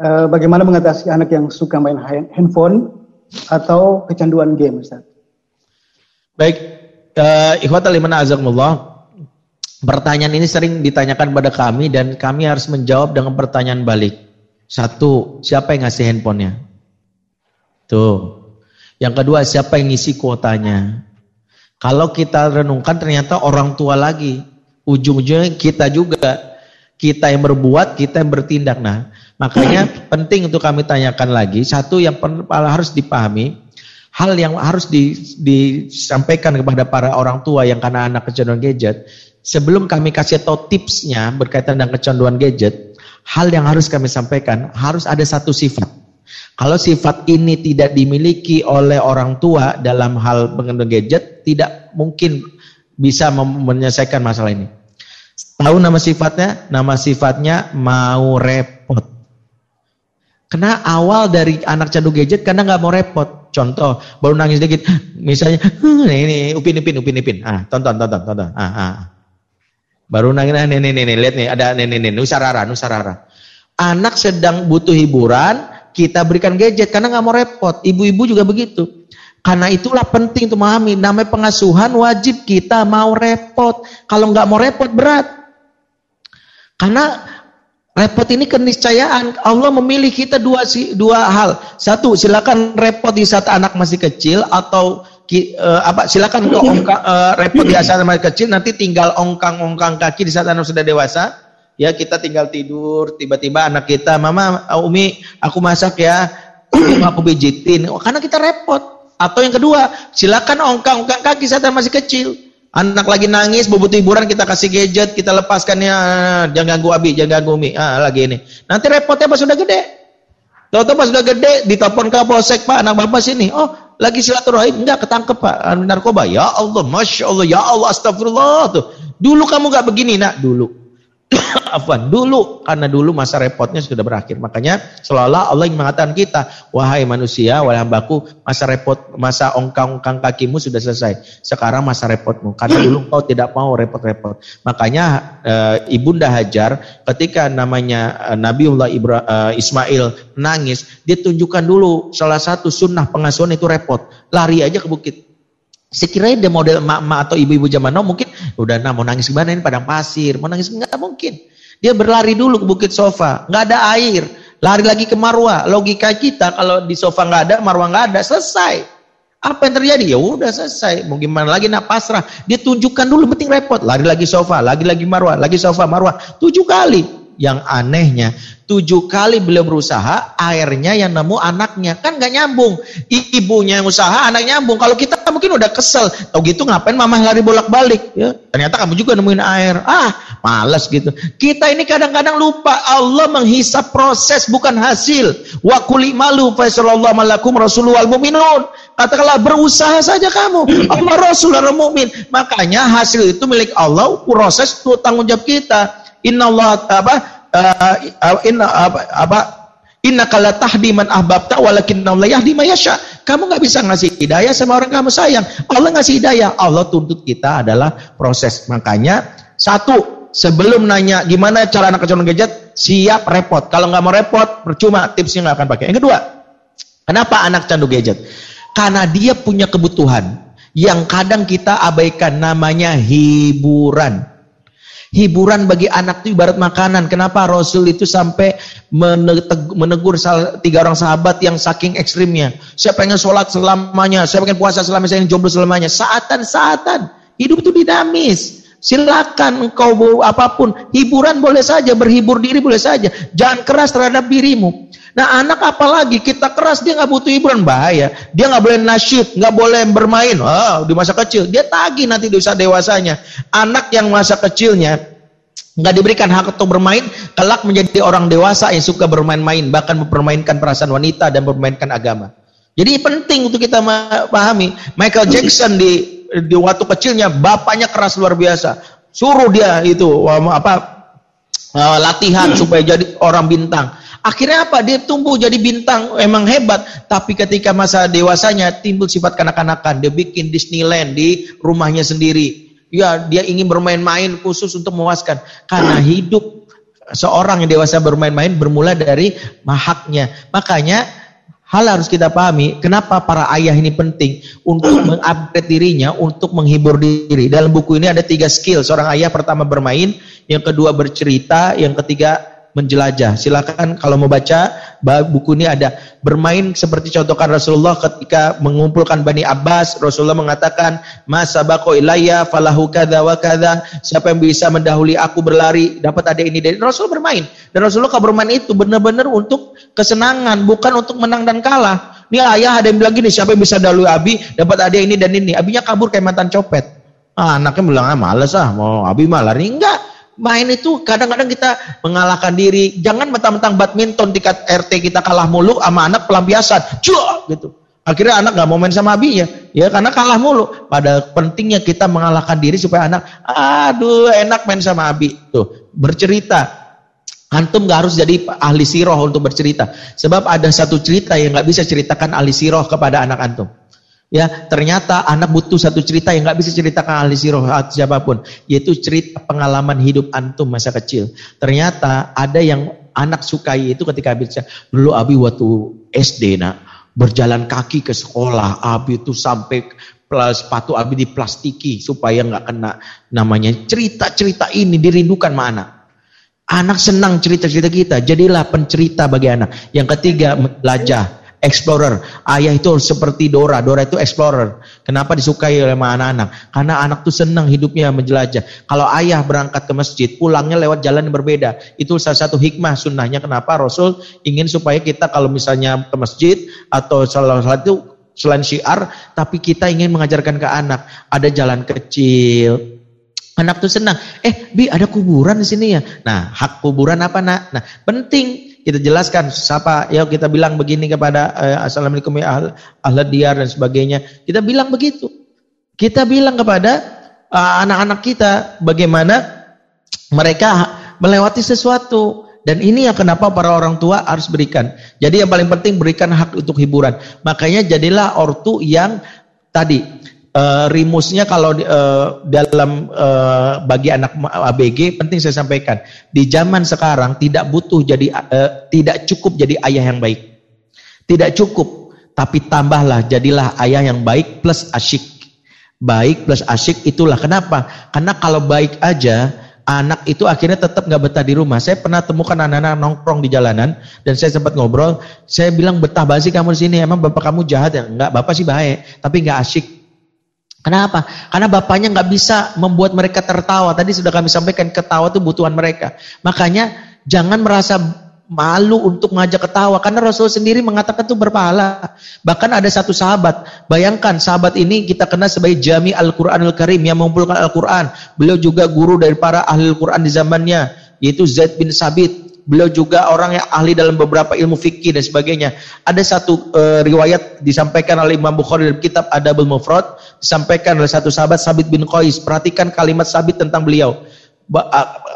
uh, bagaimana mengatasi anak yang suka main handphone atau kecanduan game, Ustaz? Baik, uh, ikhwatal iman azakumullah. Pertanyaan ini sering ditanyakan pada kami dan kami harus menjawab dengan pertanyaan balik. Satu, siapa yang ngasih handphonenya? Tuh. Yang kedua, siapa yang ngisi kuotanya? Kalau kita renungkan ternyata orang tua lagi. Ujung-ujungnya kita juga. Kita yang berbuat, kita yang bertindak. Nah, makanya penting untuk kami tanyakan lagi. Satu yang harus dipahami, hal yang harus di, disampaikan kepada para orang tua yang karena anak kecanduan gadget. Sebelum kami kasih tahu tipsnya berkaitan dengan kecanduan gadget, hal yang harus kami sampaikan harus ada satu sifat. Kalau sifat ini tidak dimiliki oleh orang tua dalam hal pengendalian gadget, tidak mungkin bisa menyelesaikan masalah ini. Tahu nama sifatnya? Nama sifatnya mau repot. Karena awal dari anak candu gadget karena nggak mau repot. Contoh, baru nangis dikit, misalnya, ini, upin, upin, upin, upin. Ah, tonton, tonton, tonton. Ah, ah. Baru nangis, nih, nih, nih, nih, lihat nih, ada nih, nih, nih, nusarara, nusarara. Anak sedang butuh hiburan, kita berikan gadget karena nggak mau repot. Ibu-ibu juga begitu. Karena itulah penting untuk memahami, namanya pengasuhan wajib kita mau repot. Kalau nggak mau repot berat. Karena repot ini keniscayaan. Allah memilih kita dua dua hal. Satu, silakan repot di saat anak masih kecil atau uh, apa silakan ke uh, repot di saat masih kecil nanti tinggal ongkang-ongkang kaki di saat anak sudah dewasa ya kita tinggal tidur tiba-tiba anak kita mama umi aku masak ya aku pijitin karena kita repot atau yang kedua silakan ongkang-ongkang kaki saat masih kecil. Anak lagi nangis butuh hiburan kita kasih gadget kita lepaskan ya. Jangan ganggu abi jangan ganggu umi ah lagi ini. Nanti repotnya pas sudah gede. Tahu-tahu pas sudah gede ditelepon ke polsek pak anak bapak sini. Oh lagi silaturahim? Enggak ketangkep Pak. Narkoba. Ya Allah, Masya Allah, ya Allah, astagfirullah. Tuh. Dulu kamu enggak begini nak, dulu. Afwan, dulu karena dulu masa repotnya sudah berakhir. Makanya seolah-olah Allah yang mengatakan kita, wahai manusia, wahai hambaku, masa repot, masa ongkang-ongkang kakimu sudah selesai. Sekarang masa repotmu karena dulu kau tidak mau repot-repot. Makanya e, ibunda Hajar ketika namanya e, Nabiullah Ibra, e, Ismail nangis, dia tunjukkan dulu salah satu sunnah pengasuhan itu repot. Lari aja ke bukit. Sekiranya dia model emak-emak atau ibu-ibu zaman now mungkin udah nah mau nangis gimana ini padang pasir, mau nangis nggak mungkin. Dia berlari dulu ke bukit sofa, nggak ada air, lari lagi ke marwah. Logika kita kalau di sofa nggak ada, marwah nggak ada, selesai. Apa yang terjadi? Ya udah selesai. Mau gimana lagi nak pasrah. Dia tunjukkan dulu penting repot. Lari lagi sofa, lagi lagi marwah, lagi sofa, marwah. Tujuh kali. Yang anehnya, Tujuh kali beliau berusaha, airnya yang nemu anaknya. Kan gak nyambung. Ibunya yang usaha, anaknya nyambung. Kalau kita mungkin udah kesel. Tau gitu ngapain mama lari bolak-balik. Ya, ternyata kamu juga nemuin air. Ah, malas gitu. Kita ini kadang-kadang lupa. Allah menghisap proses bukan hasil. Wa malu faisalallahu malakum rasulul mu'minun. Katakanlah berusaha saja kamu. Allah Rasul dan mukmin. Makanya hasil itu milik Allah, proses itu tanggung jawab kita. Inna Allah apa uh, inna apa, apa Inna kala tahdi man ahbabta walakin Allah yahdi mayasya. Kamu nggak bisa ngasih hidayah sama orang kamu sayang. Allah ngasih hidayah. Allah tuntut kita adalah proses. Makanya satu sebelum nanya gimana cara anak kecanduan gadget, siap repot. Kalau nggak mau repot, percuma tipsnya nggak akan pakai. Yang kedua, kenapa anak candu gadget? Karena dia punya kebutuhan yang kadang kita abaikan namanya hiburan. Hiburan bagi anak itu ibarat makanan. Kenapa Rasul itu sampai menegur tiga orang sahabat yang saking ekstrimnya. Saya pengen sholat selamanya, saya pengen puasa selamanya, saya ingin jomblo selamanya. Saatan-saatan. Hidup itu dinamis. Silakan engkau apa pun. Hiburan boleh saja, berhibur diri boleh saja. Jangan keras terhadap dirimu. Nah anak apalagi kita keras dia nggak butuh hiburan bahaya. Dia nggak boleh nasyid, nggak boleh bermain. Oh, di masa kecil dia tagih nanti di usaha dewasanya. Anak yang masa kecilnya nggak diberikan hak untuk bermain, kelak menjadi orang dewasa yang suka bermain-main, bahkan mempermainkan perasaan wanita dan mempermainkan agama. Jadi penting untuk kita pahami. Michael Jackson di di waktu kecilnya bapaknya keras luar biasa. Suruh dia itu apa uh, latihan supaya jadi orang bintang. Akhirnya apa? Dia tumbuh jadi bintang, emang hebat. Tapi ketika masa dewasanya timbul sifat kanak-kanakan. Dia bikin Disneyland di rumahnya sendiri. Ya, dia ingin bermain-main khusus untuk memuaskan. Karena hidup seorang yang dewasa bermain-main bermula dari mahaknya. Makanya hal harus kita pahami kenapa para ayah ini penting untuk mengupgrade dirinya untuk menghibur diri. Dalam buku ini ada tiga skill seorang ayah pertama bermain, yang kedua bercerita, yang ketiga menjelajah. Silakan kalau mau baca buku ini ada bermain seperti contohkan Rasulullah ketika mengumpulkan Bani Abbas, Rasulullah mengatakan, "Masa bako ilayya falahu kadza wa kadza." Siapa yang bisa mendahului aku berlari dapat ada ini dari Rasul bermain. Dan Rasulullah kalau bermain itu benar-benar untuk kesenangan, bukan untuk menang dan kalah. Ini ayah ada yang bilang gini, siapa yang bisa dahului Abi dapat ada ini dan ini. Abinya kabur kayak mantan copet. Ah, anaknya bilang, ah males ah, mau Abi malah. Enggak, Main itu kadang-kadang kita mengalahkan diri. Jangan mentang-mentang badminton tingkat RT kita kalah mulu sama anak pelampiasan. Cuk gitu. Akhirnya anak nggak mau main sama Abi ya, ya karena kalah mulu. Pada pentingnya kita mengalahkan diri supaya anak, aduh enak main sama Abi. Tuh bercerita. Antum gak harus jadi ahli siroh untuk bercerita. Sebab ada satu cerita yang gak bisa ceritakan ahli siroh kepada anak antum. Ya, ternyata anak butuh satu cerita yang nggak bisa ceritakan ahli siroh siapa pun, yaitu cerita pengalaman hidup antum masa kecil. Ternyata ada yang anak sukai itu ketika bisa dulu Abi waktu SD nak berjalan kaki ke sekolah, Abi itu sampai sepatu Abi diplastiki supaya nggak kena namanya cerita-cerita ini dirindukan mana? Anak senang cerita-cerita kita, jadilah pencerita bagi anak. Yang ketiga, belajar explorer. Ayah itu seperti Dora. Dora itu explorer. Kenapa disukai oleh anak-anak? Karena anak tuh senang hidupnya menjelajah. Kalau ayah berangkat ke masjid, pulangnya lewat jalan yang berbeda. Itu salah satu hikmah sunnahnya. Kenapa Rasul ingin supaya kita kalau misalnya ke masjid atau salah satu selain syiar, tapi kita ingin mengajarkan ke anak. Ada jalan kecil, Anak tuh senang. Eh, Bi, ada kuburan di sini ya. Nah, hak kuburan apa, Nak? Nah, penting kita jelaskan siapa ya kita bilang begini kepada eh, assalamualaikum ya ahl, diyar dan sebagainya. Kita bilang begitu. Kita bilang kepada eh, anak-anak uh, kita bagaimana mereka melewati sesuatu. Dan ini yang kenapa para orang tua harus berikan. Jadi yang paling penting berikan hak untuk hiburan. Makanya jadilah ortu yang tadi uh, rimusnya kalau uh, dalam uh, bagi anak ABG penting saya sampaikan di zaman sekarang tidak butuh jadi uh, tidak cukup jadi ayah yang baik tidak cukup tapi tambahlah jadilah ayah yang baik plus asyik baik plus asyik itulah kenapa karena kalau baik aja anak itu akhirnya tetap nggak betah di rumah. Saya pernah temukan anak-anak nongkrong di jalanan dan saya sempat ngobrol. Saya bilang betah banget sih kamu di sini. Emang bapak kamu jahat ya? Enggak, bapak sih baik, tapi nggak asyik. Kenapa? Karena bapaknya nggak bisa membuat mereka tertawa. Tadi sudah kami sampaikan ketawa itu butuhan mereka. Makanya jangan merasa malu untuk mengajak ketawa karena Rasul sendiri mengatakan itu berpahala. Bahkan ada satu sahabat, bayangkan sahabat ini kita kenal sebagai Jami Al-Qur'anul Karim yang mengumpulkan Al-Qur'an. Beliau juga guru dari para ahli Al-Qur'an di zamannya, yaitu Zaid bin Sabit. Beliau juga orang yang ahli dalam beberapa ilmu fikih dan sebagainya. Ada satu uh, riwayat disampaikan oleh Imam Bukhari dalam kitab Adabul Mufrad, disampaikan oleh satu sahabat Sabit bin Qais. Perhatikan kalimat Sabit tentang beliau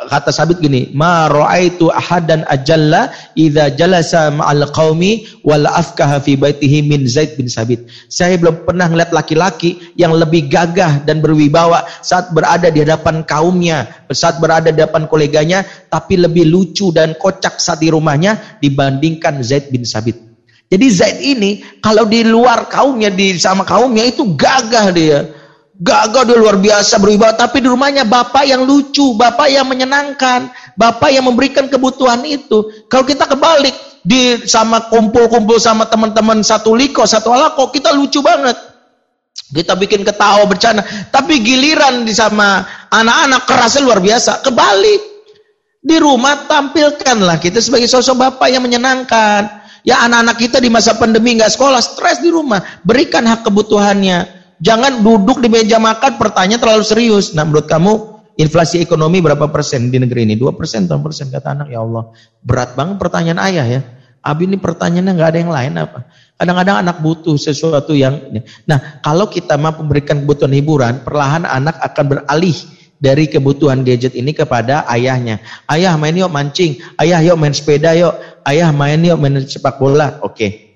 kata sabit gini ma raaitu ahadan ajalla idza jalasa ma'al qaumi wal afkaha fi baitihi min Zaid bin Sabit. Saya belum pernah melihat laki-laki yang lebih gagah dan berwibawa saat berada di hadapan kaumnya saat berada di hadapan koleganya tapi lebih lucu dan kocak saat di rumahnya dibandingkan Zaid bin Sabit. Jadi Zaid ini kalau di luar kaumnya di sama kaumnya itu gagah dia Gagah dia luar biasa beribadah, tapi di rumahnya bapak yang lucu, bapak yang menyenangkan, bapak yang memberikan kebutuhan itu. Kalau kita kebalik, di sama kumpul-kumpul sama teman-teman satu liko, satu alako, kita lucu banget. Kita bikin ketawa bercanda, tapi giliran di sama anak-anak kerasnya luar biasa. Kebalik. Di rumah tampilkanlah kita sebagai sosok bapak yang menyenangkan. Ya anak-anak kita di masa pandemi nggak sekolah, stres di rumah, berikan hak kebutuhannya Jangan duduk di meja makan pertanyaan terlalu serius. Nah menurut kamu inflasi ekonomi berapa persen di negeri ini? Dua persen, dua persen kata anak. Ya Allah, berat banget pertanyaan ayah ya. Abi ini pertanyaannya nggak ada yang lain apa? Kadang-kadang anak butuh sesuatu yang. Nah kalau kita mampu memberikan kebutuhan hiburan, perlahan anak akan beralih dari kebutuhan gadget ini kepada ayahnya. Ayah main yuk mancing, ayah yuk main sepeda yuk, ayah main yuk main sepak bola. Oke.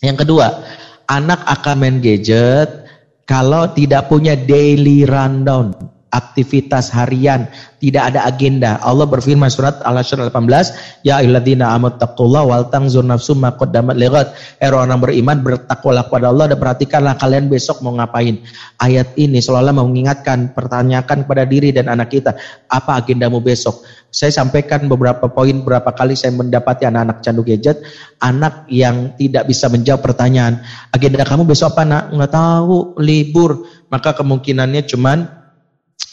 Yang kedua, anak akan main gadget kalau tidak punya daily rundown. Aktivitas harian, tidak ada agenda. Allah berfirman surat Al-Hasyr 18, Ya ayyuhalladzina amanu taqullaha wal tanzur nafsum ma qaddamat lighat. Eh orang beriman bertakwalah kepada Allah dan perhatikanlah kalian besok mau ngapain. Ayat ini seolah-olah mengingatkan, pertanyakan kepada diri dan anak kita, apa agendamu besok? Saya sampaikan beberapa poin berapa kali saya mendapati anak-anak candu gadget, anak yang tidak bisa menjawab pertanyaan, agenda kamu besok apa nak? Nggak tahu, libur. Maka kemungkinannya cuman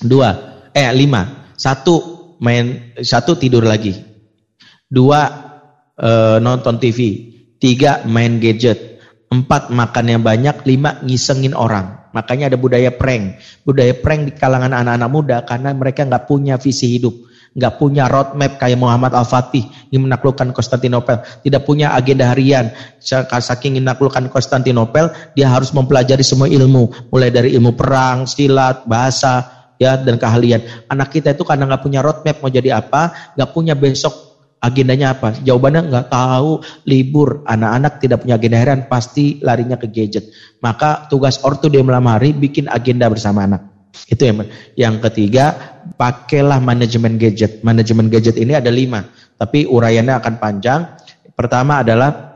Dua, eh lima. Satu main, satu tidur lagi. Dua e, nonton TV. Tiga main gadget. Empat makan yang banyak. Lima ngisengin orang. Makanya ada budaya prank. Budaya prank di kalangan anak-anak muda karena mereka nggak punya visi hidup nggak punya roadmap kayak Muhammad Al-Fatih ingin menaklukkan Konstantinopel, tidak punya agenda harian, saking menaklukkan Konstantinopel, dia harus mempelajari semua ilmu, mulai dari ilmu perang, silat, bahasa, ya dan keahlian. Anak kita itu karena nggak punya roadmap mau jadi apa, nggak punya besok agendanya apa? Jawabannya nggak tahu, libur. Anak-anak tidak punya agenda harian pasti larinya ke gadget. Maka tugas ortu dia malam hari bikin agenda bersama anak. Itu yang yang ketiga, pakailah manajemen gadget. Manajemen gadget ini ada lima, tapi uraiannya akan panjang. Pertama adalah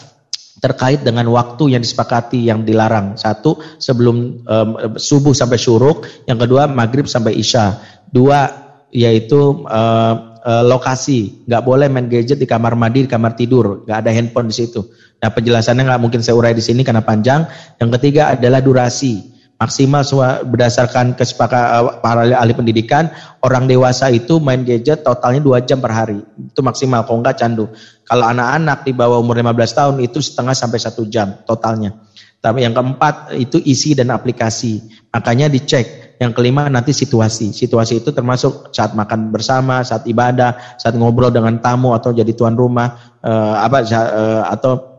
terkait dengan waktu yang disepakati yang dilarang. Satu sebelum um, subuh sampai syuruk, yang kedua maghrib sampai isya. Dua yaitu uh, uh, lokasi, nggak boleh main gadget di kamar mandi, di kamar tidur, nggak ada handphone di situ. Nah penjelasannya nggak mungkin saya urai di sini karena panjang. Yang ketiga adalah durasi maksimal berdasarkan kesepakatan eh, para ahli pendidikan orang dewasa itu main gadget totalnya dua jam per hari. Itu maksimal kalau enggak candu. Kalau anak-anak di bawah umur 15 tahun itu setengah sampai satu jam totalnya. Tapi yang keempat itu isi dan aplikasi. Makanya dicek. Yang kelima nanti situasi. Situasi itu termasuk saat makan bersama saat ibadah saat ngobrol dengan tamu atau jadi tuan rumah uh, apa uh, atau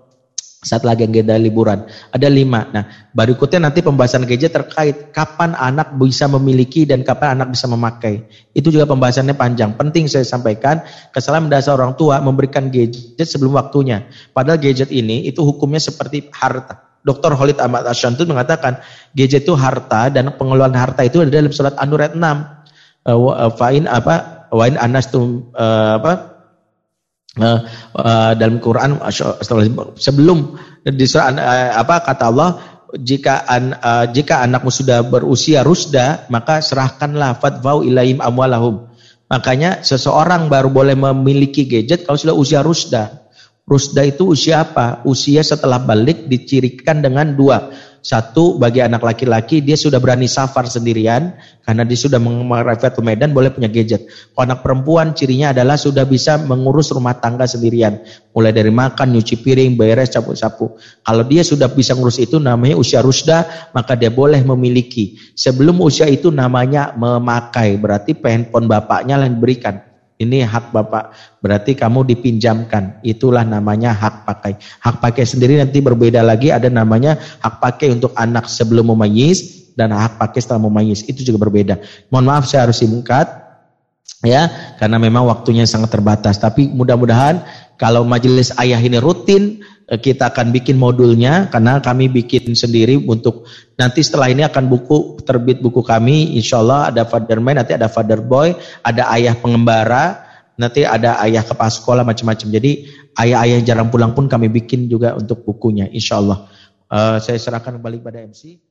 saat lagi agenda liburan. Ada lima. Nah, berikutnya nanti pembahasan gadget terkait kapan anak bisa memiliki dan kapan anak bisa memakai. Itu juga pembahasannya panjang. Penting saya sampaikan, kesalahan mendasar orang tua memberikan gadget sebelum waktunya. Padahal gadget ini itu hukumnya seperti harta. Dr. Khalid Ahmad Ashantud mengatakan gadget itu harta dan pengelolaan harta itu ada dalam surat An-Nur ayat 6. Uh, fa'in apa? Wa'in anastum uh, apa? Uh, dalam Quran sebelum di surah uh, apa kata Allah jika an, uh, jika anakmu sudah berusia rusda maka serahkanlah fatwau ilaim amwalahum. Makanya seseorang baru boleh memiliki gadget kalau sudah usia rusda. Rusda itu usia apa? Usia setelah balik dicirikan dengan dua satu bagi anak laki-laki dia sudah berani safar sendirian karena dia sudah mengarifat ke Medan boleh punya gadget. Kalau anak perempuan cirinya adalah sudah bisa mengurus rumah tangga sendirian. Mulai dari makan, nyuci piring, beres, sapu-sapu. Kalau dia sudah bisa ngurus itu namanya usia rusda, maka dia boleh memiliki. Sebelum usia itu namanya memakai. Berarti handphone bapaknya yang diberikan. Ini hak bapak, berarti kamu dipinjamkan. Itulah namanya hak pakai. Hak pakai sendiri nanti berbeda lagi, ada namanya hak pakai untuk anak sebelum memayis dan hak pakai setelah memayis. Itu juga berbeda. Mohon maaf saya harus singkat ya, karena memang waktunya sangat terbatas. Tapi mudah-mudahan kalau majelis ayah ini rutin, eh, kita akan bikin modulnya karena kami bikin sendiri untuk nanti setelah ini akan buku terbit buku kami. Insya Allah ada father man nanti ada father boy ada ayah pengembara nanti ada ayah kepala sekolah macam-macam. Jadi ayah-ayah jarang pulang pun kami bikin juga untuk bukunya. Insya Allah. Uh, saya serahkan kembali pada MC